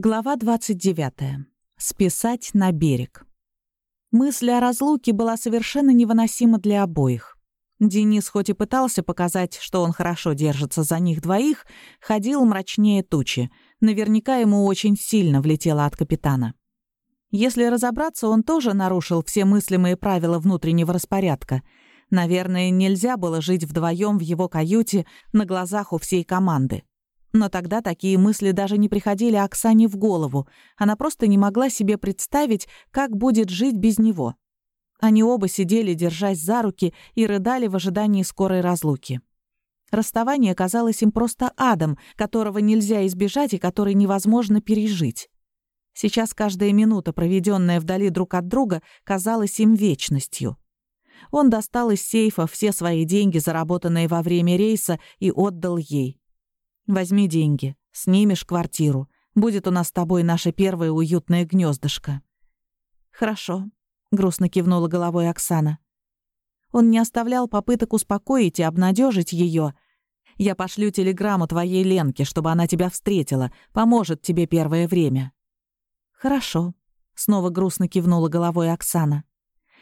Глава 29. Списать на берег. Мысль о разлуке была совершенно невыносима для обоих. Денис хоть и пытался показать, что он хорошо держится за них двоих, ходил мрачнее тучи. Наверняка ему очень сильно влетело от капитана. Если разобраться, он тоже нарушил все мыслимые правила внутреннего распорядка. Наверное, нельзя было жить вдвоем в его каюте на глазах у всей команды. Но тогда такие мысли даже не приходили Оксане в голову. Она просто не могла себе представить, как будет жить без него. Они оба сидели, держась за руки, и рыдали в ожидании скорой разлуки. Расставание казалось им просто адом, которого нельзя избежать и который невозможно пережить. Сейчас каждая минута, проведенная вдали друг от друга, казалась им вечностью. Он достал из сейфа все свои деньги, заработанные во время рейса, и отдал ей. Возьми деньги, снимешь квартиру. Будет у нас с тобой наше первое уютное гнездышко. Хорошо, грустно кивнула головой Оксана. Он не оставлял попыток успокоить и обнадежить ее. Я пошлю телеграмму твоей Ленке, чтобы она тебя встретила, поможет тебе первое время. Хорошо, снова грустно кивнула головой Оксана.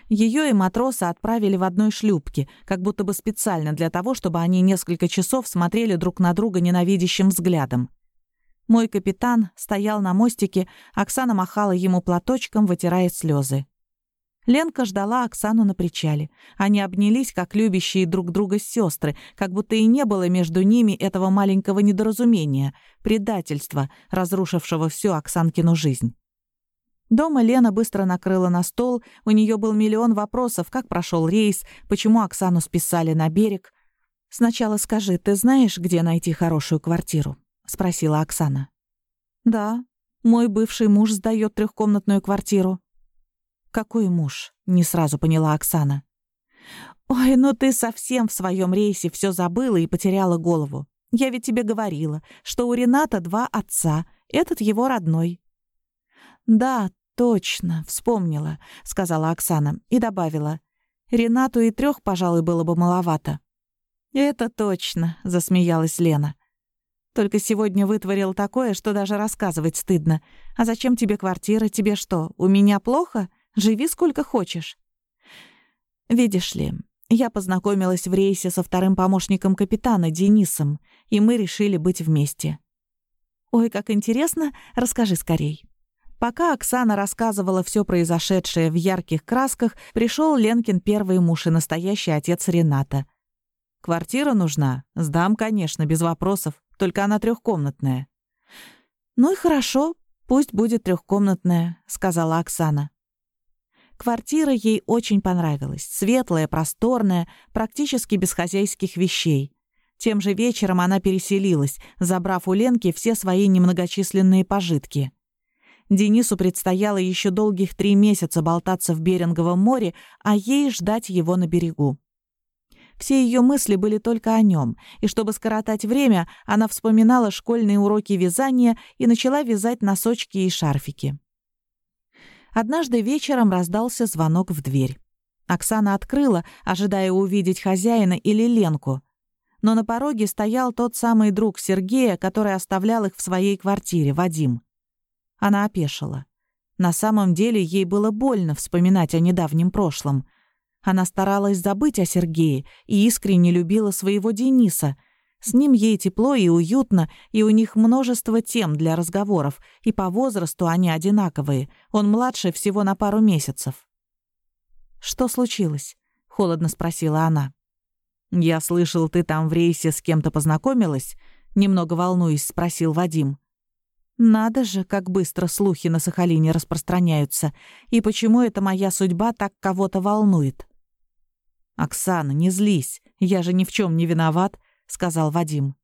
Ее и матроса отправили в одной шлюпке, как будто бы специально для того, чтобы они несколько часов смотрели друг на друга ненавидящим взглядом. Мой капитан стоял на мостике, Оксана махала ему платочком, вытирая слезы. Ленка ждала Оксану на причале. Они обнялись, как любящие друг друга сестры, как будто и не было между ними этого маленького недоразумения, предательства, разрушившего всю Оксанкину жизнь. Дома Лена быстро накрыла на стол, у нее был миллион вопросов, как прошел рейс, почему Оксану списали на берег. «Сначала скажи, ты знаешь, где найти хорошую квартиру?» — спросила Оксана. «Да, мой бывший муж сдает трехкомнатную квартиру». «Какой муж?» — не сразу поняла Оксана. «Ой, ну ты совсем в своем рейсе все забыла и потеряла голову. Я ведь тебе говорила, что у Рената два отца, этот его родной». «Да, точно, вспомнила», — сказала Оксана и добавила. «Ренату и трех, пожалуй, было бы маловато». «Это точно», — засмеялась Лена. «Только сегодня вытворил такое, что даже рассказывать стыдно. А зачем тебе квартира? Тебе что, у меня плохо? Живи сколько хочешь». «Видишь ли, я познакомилась в рейсе со вторым помощником капитана, Денисом, и мы решили быть вместе». «Ой, как интересно! Расскажи скорей». Пока Оксана рассказывала все произошедшее в ярких красках, пришел Ленкин первый муж и настоящий отец Рената. «Квартира нужна? Сдам, конечно, без вопросов, только она трехкомнатная». «Ну и хорошо, пусть будет трехкомнатная», — сказала Оксана. Квартира ей очень понравилась. Светлая, просторная, практически без хозяйских вещей. Тем же вечером она переселилась, забрав у Ленки все свои немногочисленные пожитки. Денису предстояло еще долгих три месяца болтаться в Беринговом море, а ей ждать его на берегу. Все ее мысли были только о нем, и чтобы скоротать время, она вспоминала школьные уроки вязания и начала вязать носочки и шарфики. Однажды вечером раздался звонок в дверь. Оксана открыла, ожидая увидеть хозяина или Ленку. Но на пороге стоял тот самый друг Сергея, который оставлял их в своей квартире, Вадим. Она опешила. На самом деле ей было больно вспоминать о недавнем прошлом. Она старалась забыть о Сергее и искренне любила своего Дениса. С ним ей тепло и уютно, и у них множество тем для разговоров, и по возрасту они одинаковые. Он младше всего на пару месяцев. «Что случилось?» — холодно спросила она. «Я слышал, ты там в рейсе с кем-то познакомилась?» — немного волнуясь, спросил Вадим. Надо же, как быстро слухи на Сахалине распространяются, и почему эта моя судьба так кого-то волнует. «Оксана, не злись, я же ни в чем не виноват», — сказал Вадим.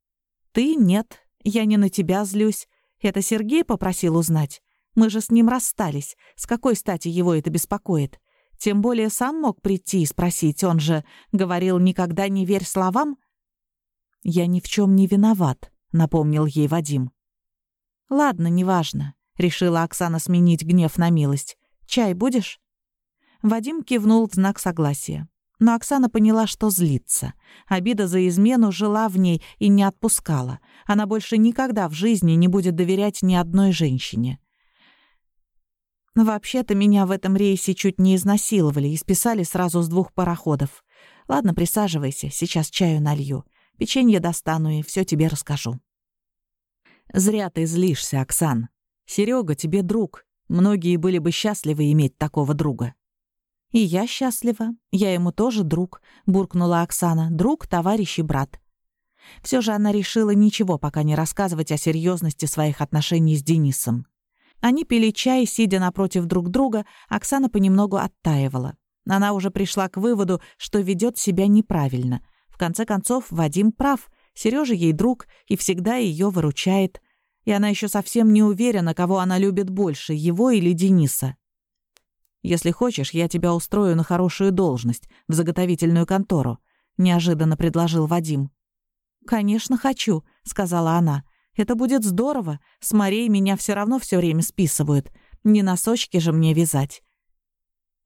«Ты нет, я не на тебя злюсь. Это Сергей попросил узнать. Мы же с ним расстались. С какой стати его это беспокоит? Тем более сам мог прийти и спросить, он же говорил «никогда не верь словам». «Я ни в чем не виноват», — напомнил ей Вадим. «Ладно, неважно», — решила Оксана сменить гнев на милость. «Чай будешь?» Вадим кивнул в знак согласия. Но Оксана поняла, что злится. Обида за измену жила в ней и не отпускала. Она больше никогда в жизни не будет доверять ни одной женщине. Вообще-то меня в этом рейсе чуть не изнасиловали и списали сразу с двух пароходов. Ладно, присаживайся, сейчас чаю налью. Печенье достану и все тебе расскажу. Зря ты злишься, Оксан. Серега тебе друг. Многие были бы счастливы иметь такого друга. «И я счастлива. Я ему тоже друг», — буркнула Оксана. «Друг, товарищ и брат». Все же она решила ничего пока не рассказывать о серьезности своих отношений с Денисом. Они пили чай, сидя напротив друг друга, Оксана понемногу оттаивала. Она уже пришла к выводу, что ведет себя неправильно. В конце концов, Вадим прав. Сережа ей друг и всегда ее выручает. И она еще совсем не уверена, кого она любит больше, его или Дениса. Если хочешь, я тебя устрою на хорошую должность, в заготовительную контору», — неожиданно предложил Вадим. «Конечно, хочу», — сказала она. «Это будет здорово. С Марей меня все равно все время списывают. Не носочки же мне вязать».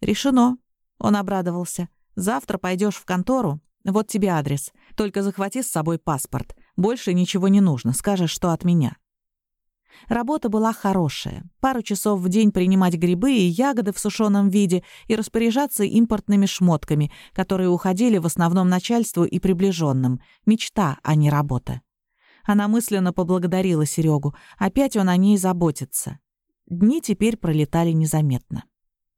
«Решено», — он обрадовался. «Завтра пойдешь в контору. Вот тебе адрес. Только захвати с собой паспорт. Больше ничего не нужно. Скажешь, что от меня». Работа была хорошая. Пару часов в день принимать грибы и ягоды в сушеном виде и распоряжаться импортными шмотками, которые уходили в основном начальству и приближенным. Мечта, а не работа. Она мысленно поблагодарила Серегу. Опять он о ней заботится. Дни теперь пролетали незаметно.